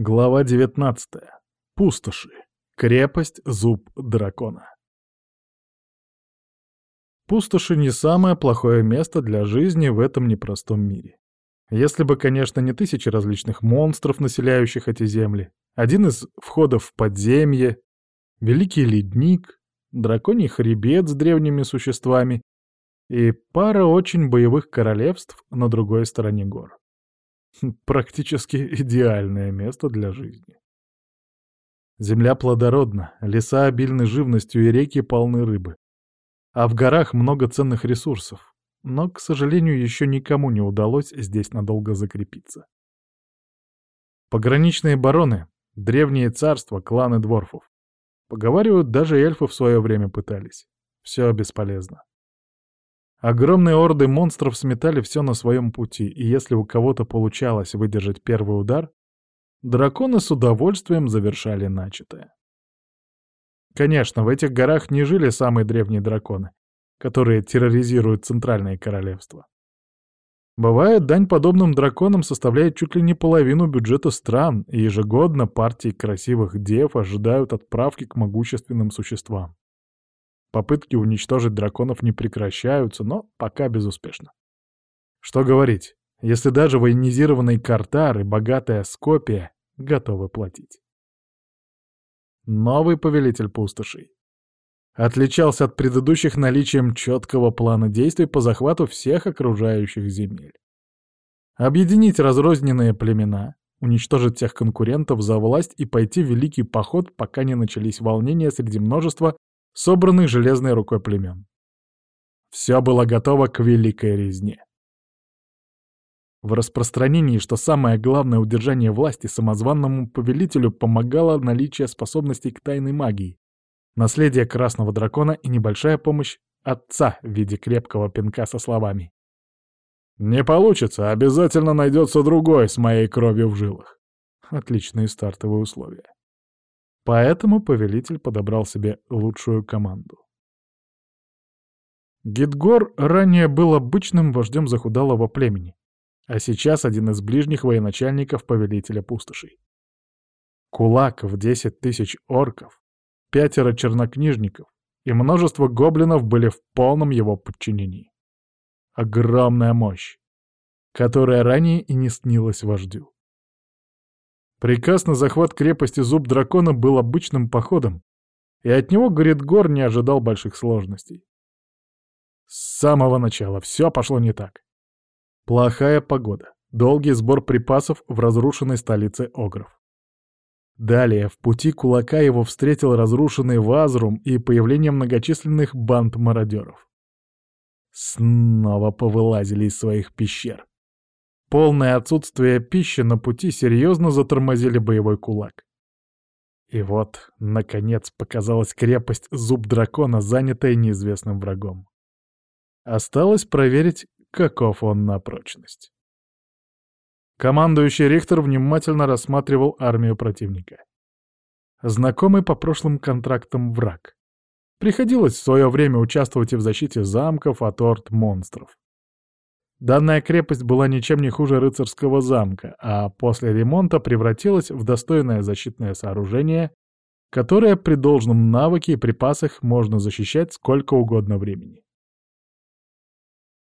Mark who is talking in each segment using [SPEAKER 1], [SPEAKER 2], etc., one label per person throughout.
[SPEAKER 1] Глава 19. Пустоши. Крепость Зуб Дракона. Пустоши не самое плохое место для жизни в этом непростом мире. Если бы, конечно, не тысячи различных монстров, населяющих эти земли, один из входов в подземье, великий ледник, драконий хребет с древними существами и пара очень боевых королевств на другой стороне гор. Практически идеальное место для жизни. Земля плодородна, леса обильны живностью и реки полны рыбы. А в горах много ценных ресурсов. Но, к сожалению, еще никому не удалось здесь надолго закрепиться. Пограничные бароны, древние царства, кланы дворфов. Поговаривают, даже эльфы в свое время пытались. Все бесполезно. Огромные орды монстров сметали все на своем пути, и если у кого-то получалось выдержать первый удар, драконы с удовольствием завершали начатое. Конечно, в этих горах не жили самые древние драконы, которые терроризируют Центральное Королевство. Бывает, дань подобным драконам составляет чуть ли не половину бюджета стран, и ежегодно партии красивых дев ожидают отправки к могущественным существам. Попытки уничтожить драконов не прекращаются, но пока безуспешно. Что говорить, если даже военизированный Картар и богатая Скопия готовы платить. Новый повелитель пустошей. Отличался от предыдущих наличием четкого плана действий по захвату всех окружающих земель. Объединить разрозненные племена, уничтожить всех конкурентов за власть и пойти в великий поход, пока не начались волнения среди множества собранных железной рукой племен. Все было готово к великой резне. В распространении, что самое главное удержание власти самозванному повелителю помогало наличие способностей к тайной магии, наследие красного дракона и небольшая помощь отца в виде крепкого пинка со словами. «Не получится, обязательно найдется другой с моей кровью в жилах». Отличные стартовые условия. Поэтому повелитель подобрал себе лучшую команду. Гидгор ранее был обычным вождем захудалого племени, а сейчас один из ближних военачальников повелителя пустошей. Кулак в десять тысяч орков, пятеро чернокнижников и множество гоблинов были в полном его подчинении. Огромная мощь, которая ранее и не снилась вождю. Приказ на захват крепости Зуб Дракона был обычным походом, и от него Гридгор не ожидал больших сложностей. С самого начала все пошло не так. Плохая погода, долгий сбор припасов в разрушенной столице Огров. Далее в пути кулака его встретил разрушенный Вазрум и появление многочисленных банд мародеров. Снова повылазили из своих пещер. Полное отсутствие пищи на пути серьезно затормозили боевой кулак. И вот, наконец, показалась крепость Зуб Дракона, занятая неизвестным врагом. Осталось проверить, каков он на прочность. Командующий Рихтер внимательно рассматривал армию противника. Знакомый по прошлым контрактам враг. Приходилось в свое время участвовать и в защите замков от орд монстров. Данная крепость была ничем не хуже рыцарского замка, а после ремонта превратилась в достойное защитное сооружение, которое при должном навыке и припасах можно защищать сколько угодно времени.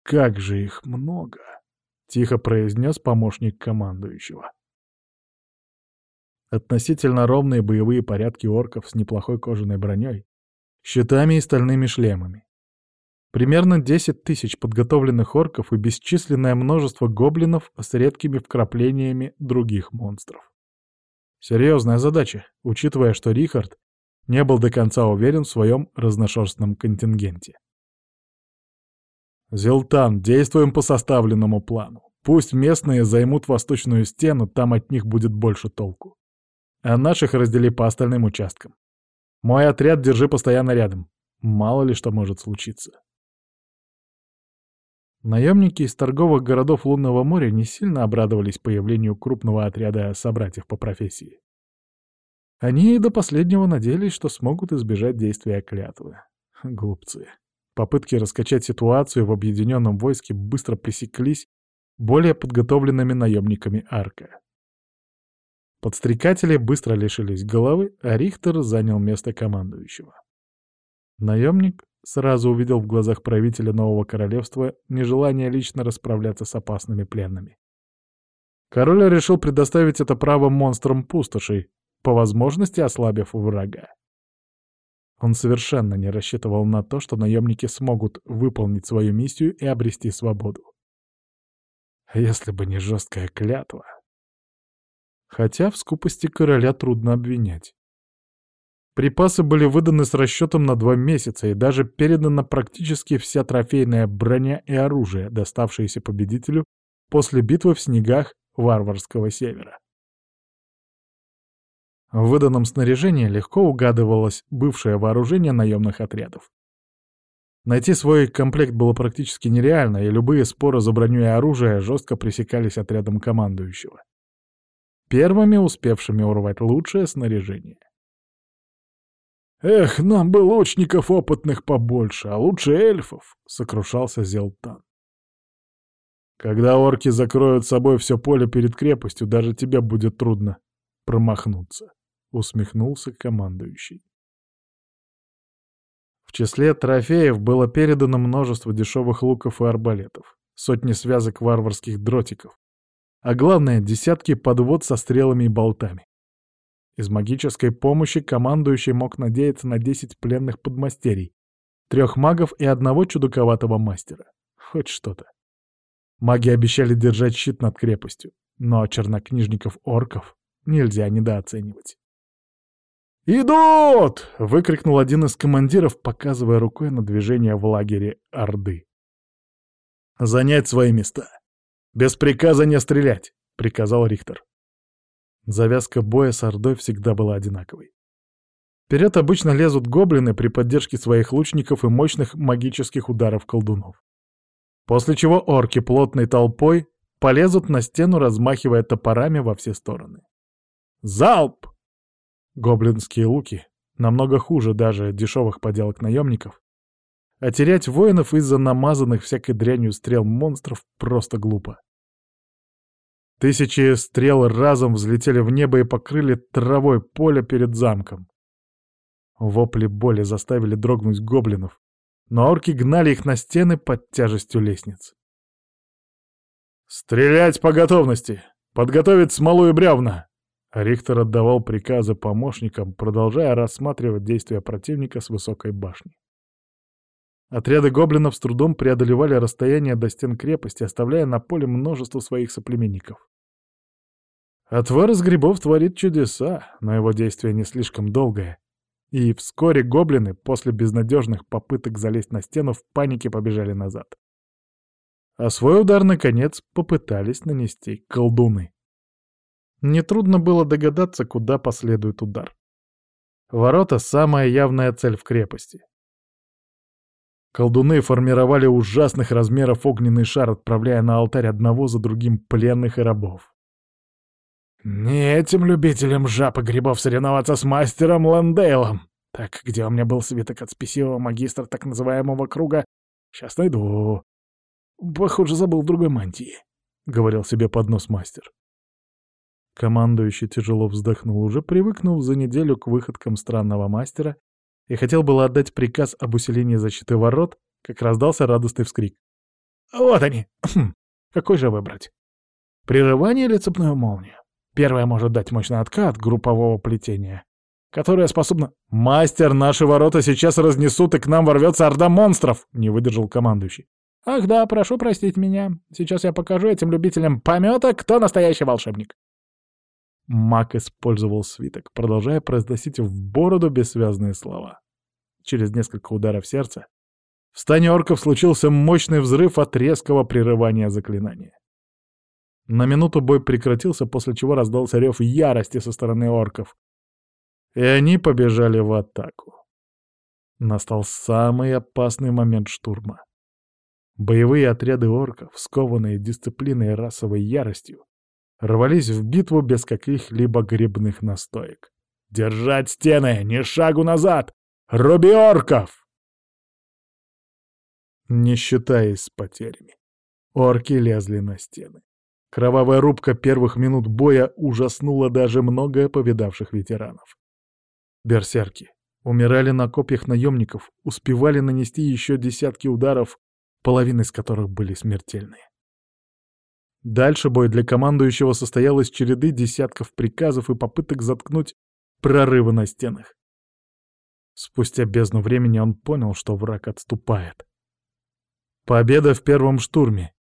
[SPEAKER 1] «Как же их много!» — тихо произнес помощник командующего. Относительно ровные боевые порядки орков с неплохой кожаной броней, щитами и стальными шлемами. Примерно 10 тысяч подготовленных орков и бесчисленное множество гоблинов с редкими вкраплениями других монстров. Серьезная задача, учитывая, что Рихард не был до конца уверен в своем разношерстном контингенте. «Зелтан, действуем по составленному плану. Пусть местные займут восточную стену, там от них будет больше толку. А наших раздели по остальным участкам. Мой отряд держи постоянно рядом. Мало ли что может случиться». Наемники из торговых городов Лунного моря не сильно обрадовались появлению крупного отряда собратьев по профессии. Они и до последнего надеялись, что смогут избежать действия клятвы. Глупцы. Попытки раскачать ситуацию в объединенном войске быстро пресеклись более подготовленными наемниками Арка. Подстрекатели быстро лишились головы, а Рихтер занял место командующего. Наемник сразу увидел в глазах правителя нового королевства нежелание лично расправляться с опасными пленными. Король решил предоставить это право монстрам пустошей, по возможности ослабив врага. Он совершенно не рассчитывал на то, что наемники смогут выполнить свою миссию и обрести свободу. Если бы не жесткая клятва. Хотя в скупости короля трудно обвинять. Припасы были выданы с расчетом на два месяца, и даже передана практически вся трофейная броня и оружие, доставшиеся победителю после битвы в снегах варварского севера. В выданном снаряжении легко угадывалось бывшее вооружение наемных отрядов. Найти свой комплект было практически нереально, и любые споры за броню и оружие жестко пресекались отрядом командующего. Первыми успевшими урвать лучшее снаряжение. «Эх, нам бы лучников опытных побольше, а лучше эльфов!» — сокрушался Зелтан. «Когда орки закроют собой все поле перед крепостью, даже тебе будет трудно промахнуться», — усмехнулся командующий. В числе трофеев было передано множество дешевых луков и арбалетов, сотни связок варварских дротиков, а главное — десятки подвод со стрелами и болтами. Из магической помощи командующий мог надеяться на 10 пленных подмастерий, трех магов и одного чудаковатого мастера. Хоть что-то. Маги обещали держать щит над крепостью, но чернокнижников-орков нельзя недооценивать. «Идут!» — выкрикнул один из командиров, показывая рукой на движение в лагере Орды. «Занять свои места! Без приказа не стрелять!» — приказал Рихтер. Завязка боя с Ордой всегда была одинаковой. Вперед обычно лезут гоблины при поддержке своих лучников и мощных магических ударов колдунов. После чего орки плотной толпой полезут на стену, размахивая топорами во все стороны. Залп! Гоблинские луки намного хуже даже дешевых поделок наемников, а терять воинов из-за намазанных всякой дрянью стрел монстров просто глупо. Тысячи стрел разом взлетели в небо и покрыли травой поле перед замком. Вопли боли заставили дрогнуть гоблинов, но орки гнали их на стены под тяжестью лестниц. «Стрелять по готовности! Подготовить смолу и бревна!» Рихтер отдавал приказы помощникам, продолжая рассматривать действия противника с высокой башни. Отряды гоблинов с трудом преодолевали расстояние до стен крепости, оставляя на поле множество своих соплеменников. Отвар из грибов творит чудеса, но его действие не слишком долгое. И вскоре гоблины, после безнадежных попыток залезть на стену, в панике побежали назад. А свой удар, наконец, попытались нанести колдуны. Нетрудно было догадаться, куда последует удар. Ворота — самая явная цель в крепости. Колдуны формировали ужасных размеров огненный шар, отправляя на алтарь одного за другим пленных и рабов. «Не этим любителям жаб и грибов соревноваться с мастером Ландейлом. Так, где у меня был свиток от спесивого магистра так называемого круга? Сейчас найду. Похоже, забыл в другой мантии», — говорил себе под нос мастер. Командующий тяжело вздохнул, уже привыкнув за неделю к выходкам странного мастера и хотел было отдать приказ об усилении защиты ворот, как раздался радостный вскрик. «Вот они! Хм, какой же выбрать? Прерывание или цепную молнию? Первое может дать мощный откат группового плетения, которое способно... «Мастер, наши ворота сейчас разнесут, и к нам ворвется орда монстров!» — не выдержал командующий. «Ах да, прошу простить меня. Сейчас я покажу этим любителям помета, кто настоящий волшебник». Маг использовал свиток, продолжая произносить в бороду бессвязные слова. Через несколько ударов сердца в стане орков случился мощный взрыв от резкого прерывания заклинания. На минуту бой прекратился, после чего раздался рев ярости со стороны орков. И они побежали в атаку. Настал самый опасный момент штурма. Боевые отряды орков, скованные дисциплиной и расовой яростью, рвались в битву без каких-либо грибных настоек. «Держать стены! Ни шагу назад! Руби орков!» Не считаясь с потерями, орки лезли на стены. Кровавая рубка первых минут боя ужаснула даже много повидавших ветеранов. Берсерки умирали на копьях наемников, успевали нанести еще десятки ударов, половина из которых были смертельные. Дальше бой для командующего состоял из череды десятков приказов и попыток заткнуть прорывы на стенах. Спустя бездну времени он понял, что враг отступает. Победа в первом штурме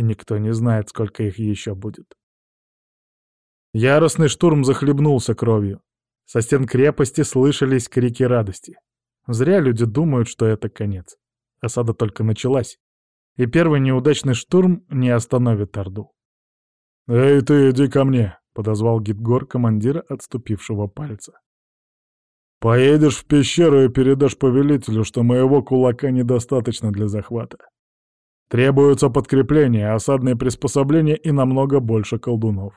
[SPEAKER 1] и никто не знает, сколько их еще будет. Яростный штурм захлебнулся кровью. Со стен крепости слышались крики радости. Зря люди думают, что это конец. Осада только началась, и первый неудачный штурм не остановит Орду. «Эй ты, иди ко мне!» — подозвал Гитгор командира отступившего пальца. «Поедешь в пещеру и передашь повелителю, что моего кулака недостаточно для захвата. Требуется подкрепление, осадные приспособления и намного больше колдунов.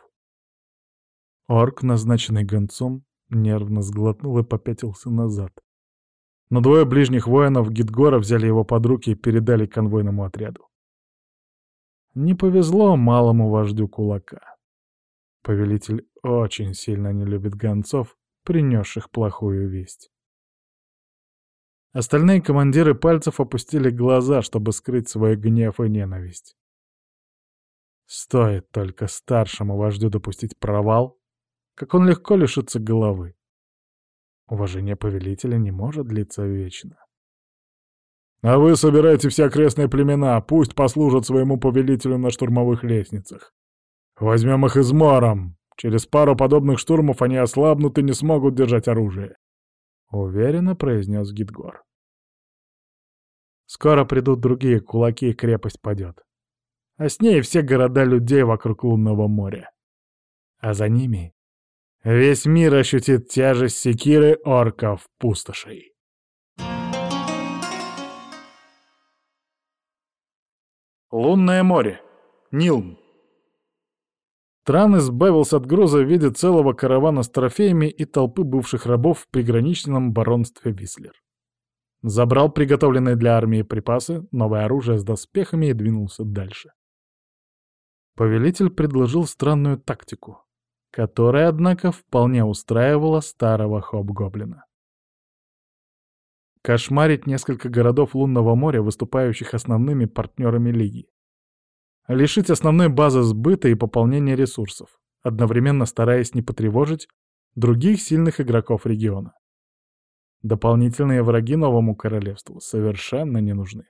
[SPEAKER 1] Орк, назначенный гонцом, нервно сглотнул и попятился назад. Но двое ближних воинов Гидгора взяли его под руки и передали конвойному отряду. Не повезло малому вождю кулака. Повелитель очень сильно не любит гонцов, принесших плохую весть. Остальные командиры пальцев опустили глаза, чтобы скрыть свой гнев и ненависть. Стоит только старшему вождю допустить провал, как он легко лишится головы. Уважение повелителя не может длиться вечно. А вы собирайте все окрестные племена, пусть послужат своему повелителю на штурмовых лестницах. Возьмем их измором. Через пару подобных штурмов они ослабнут и не смогут держать оружие. Уверенно произнес Гидгор. Скоро придут другие кулаки, и крепость падет. А с ней все города людей вокруг лунного моря. А за ними весь мир ощутит тяжесть секиры орков пустошей. Лунное море. Нилм. Тран избавился от груза в виде целого каравана с трофеями и толпы бывших рабов в приграничном баронстве Вислер. Забрал приготовленные для армии припасы, новое оружие с доспехами и двинулся дальше. Повелитель предложил странную тактику, которая, однако, вполне устраивала старого хоб-гоблина. Кошмарить несколько городов лунного моря, выступающих основными партнерами Лиги лишить основной базы сбыта и пополнения ресурсов, одновременно стараясь не потревожить других сильных игроков региона. Дополнительные враги новому королевству совершенно не нужны.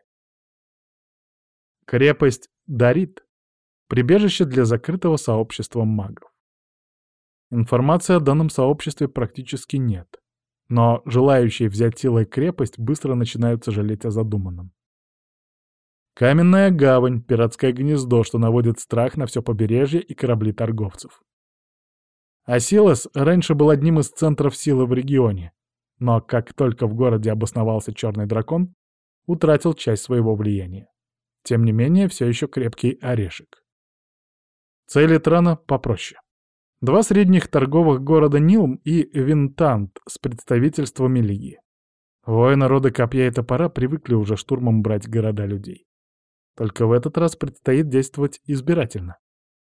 [SPEAKER 1] Крепость Дарит — прибежище для закрытого сообщества магов. Информации о данном сообществе практически нет, но желающие взять силой крепость быстро начинают сожалеть о задуманном. Каменная гавань, пиратское гнездо, что наводит страх на все побережье и корабли торговцев. Асилос раньше был одним из центров силы в регионе, но как только в городе обосновался черный дракон, утратил часть своего влияния. Тем не менее, все еще крепкий орешек. Цели Трана попроще. Два средних торговых города Нилм и Винтант с представительствами Лиги. Воины рода Копья и Топора привыкли уже штурмом брать города людей. Только в этот раз предстоит действовать избирательно.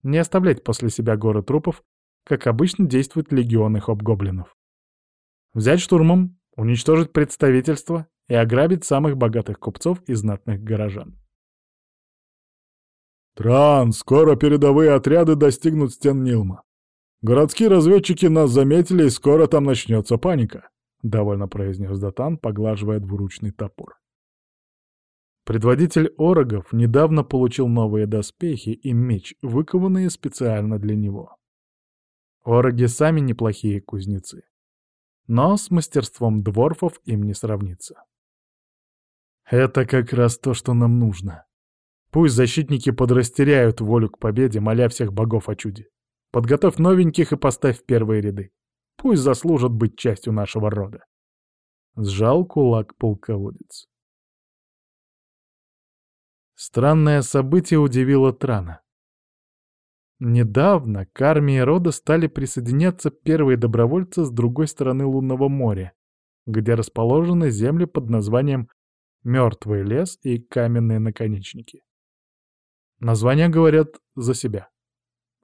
[SPEAKER 1] Не оставлять после себя горы трупов, как обычно действуют легионы хоб-гоблинов. Взять штурмом, уничтожить представительство и ограбить самых богатых купцов и знатных горожан. «Тран, скоро передовые отряды достигнут стен Нилма. Городские разведчики нас заметили, и скоро там начнется паника», — довольно произнес Датан, поглаживая двуручный топор. Предводитель орогов недавно получил новые доспехи и меч, выкованные специально для него. Ороги сами неплохие кузнецы. Но с мастерством дворфов им не сравнится. Это как раз то, что нам нужно. Пусть защитники подрастеряют волю к победе, моля всех богов о чуде. Подготовь новеньких и поставь в первые ряды. Пусть заслужат быть частью нашего рода. Сжал кулак полководец. Странное событие удивило Трана. Недавно к армии рода стали присоединяться первые добровольцы с другой стороны Лунного моря, где расположены земли под названием Мертвый лес и Каменные наконечники. Названия говорят за себя.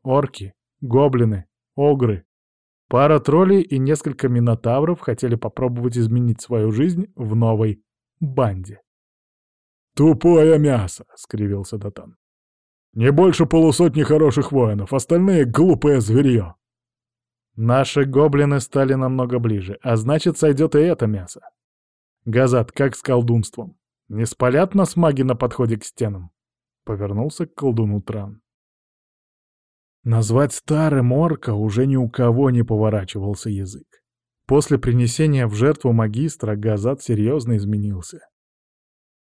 [SPEAKER 1] Орки, гоблины, огры, пара троллей и несколько минотавров хотели попробовать изменить свою жизнь в новой банде. «Тупое мясо!» — скривился Датан. «Не больше полусотни хороших воинов, остальные — глупое зверье!» Наши гоблины стали намного ближе, а значит, сойдет и это мясо. Газат, как с колдунством. Не спалят нас маги на подходе к стенам? Повернулся к колдуну Тран. Назвать старым орка уже ни у кого не поворачивался язык. После принесения в жертву магистра Газат серьезно изменился.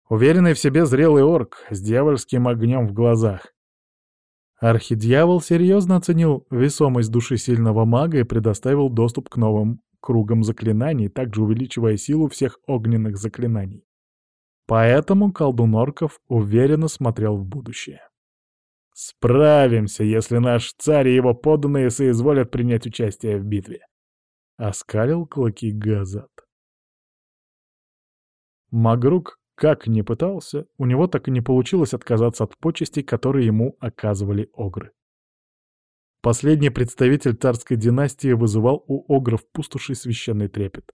[SPEAKER 1] Уверенный в себе зрелый орк с дьявольским огнем в глазах. Архидьявол серьезно оценил весомость души сильного мага и предоставил доступ к новым кругам заклинаний, также увеличивая силу всех огненных заклинаний. Поэтому колдун орков уверенно смотрел в будущее. «Справимся, если наш царь и его подданные соизволят принять участие в битве», — оскалил клыки Газат. Магрук как ни пытался, у него так и не получилось отказаться от почестей, которые ему оказывали огры. Последний представитель царской династии вызывал у огров пустоши священный трепет.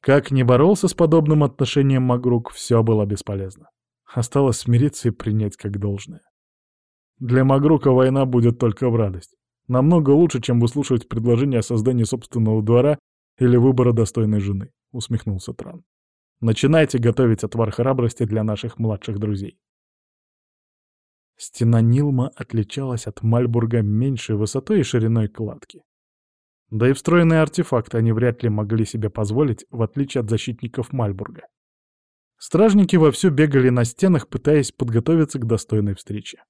[SPEAKER 1] Как ни боролся с подобным отношением Магрук, все было бесполезно. Осталось смириться и принять как должное. Для Магрука война будет только в радость. Намного лучше, чем выслушивать предложение о создании собственного двора или выбора достойной жены, — усмехнулся Тран. Начинайте готовить отвар храбрости для наших младших друзей. Стена Нилма отличалась от Мальбурга меньшей высотой и шириной кладки. Да и встроенные артефакты они вряд ли могли себе позволить, в отличие от защитников Мальбурга. Стражники вовсю бегали на стенах, пытаясь подготовиться к достойной встрече.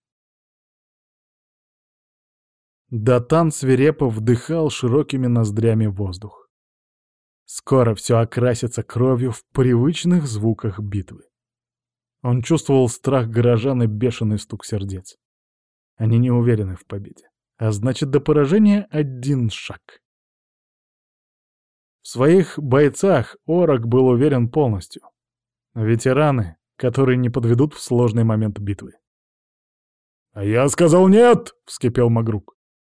[SPEAKER 1] Датан свирепо вдыхал широкими ноздрями воздух. Скоро все окрасится кровью в привычных звуках битвы. Он чувствовал страх горожан и бешеный стук сердец. Они не уверены в победе. А значит, до поражения один шаг. В своих бойцах Орок был уверен полностью. Ветераны, которые не подведут в сложный момент битвы. «А я сказал нет!» — вскипел Магрук.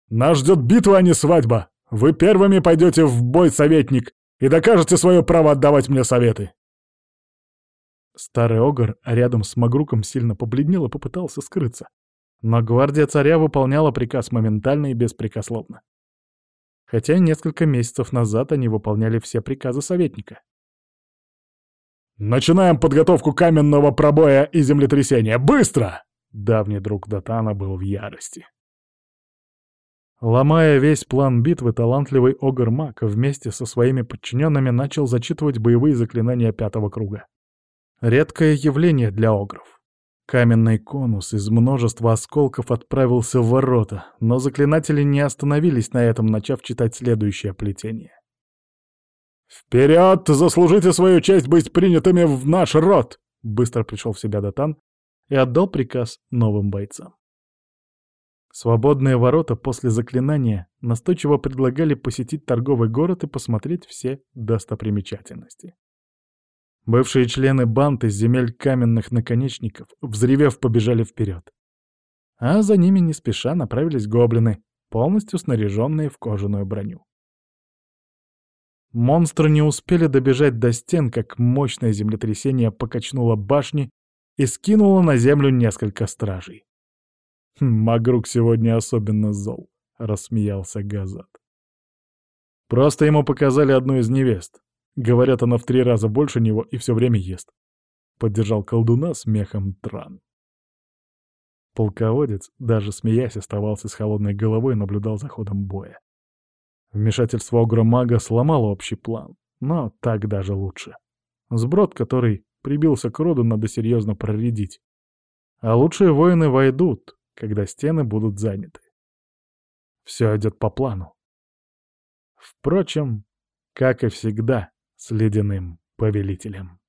[SPEAKER 1] «Нас ждет битва, а не свадьба! Вы первыми пойдете в бой, советник, и докажете свое право отдавать мне советы!» Старый Огр рядом с Магруком сильно побледнел и попытался скрыться. Но гвардия царя выполняла приказ моментально и беспрекословно хотя несколько месяцев назад они выполняли все приказы советника. «Начинаем подготовку каменного пробоя и землетрясения! Быстро!» Давний друг Датана был в ярости. Ломая весь план битвы, талантливый Огр-маг вместе со своими подчиненными начал зачитывать боевые заклинания пятого круга. Редкое явление для огров. Каменный конус из множества осколков отправился в ворота, но заклинатели не остановились на этом, начав читать следующее плетение. «Вперед! Заслужите свою честь быть принятыми в наш род!» Быстро пришел в себя Датан и отдал приказ новым бойцам. Свободные ворота после заклинания настойчиво предлагали посетить торговый город и посмотреть все достопримечательности. Бывшие члены банд из земель каменных наконечников, взревев, побежали вперед. А за ними не спеша направились гоблины, полностью снаряженные в кожаную броню. Монстры не успели добежать до стен, как мощное землетрясение покачнуло башни и скинуло на землю несколько стражей. «Хм, «Магрук сегодня особенно зол», — рассмеялся Газат. «Просто ему показали одну из невест. Говорят, она в три раза больше него и все время ест. Поддержал колдуна смехом Тран. Полководец, даже смеясь, оставался с холодной головой и наблюдал за ходом боя. Вмешательство огромага сломало общий план, но так даже лучше. Сброд, который прибился к роду, надо серьезно проредить. А лучшие воины войдут, когда стены будут заняты. Все идет по плану. Впрочем, как и всегда, с ледяным повелителем.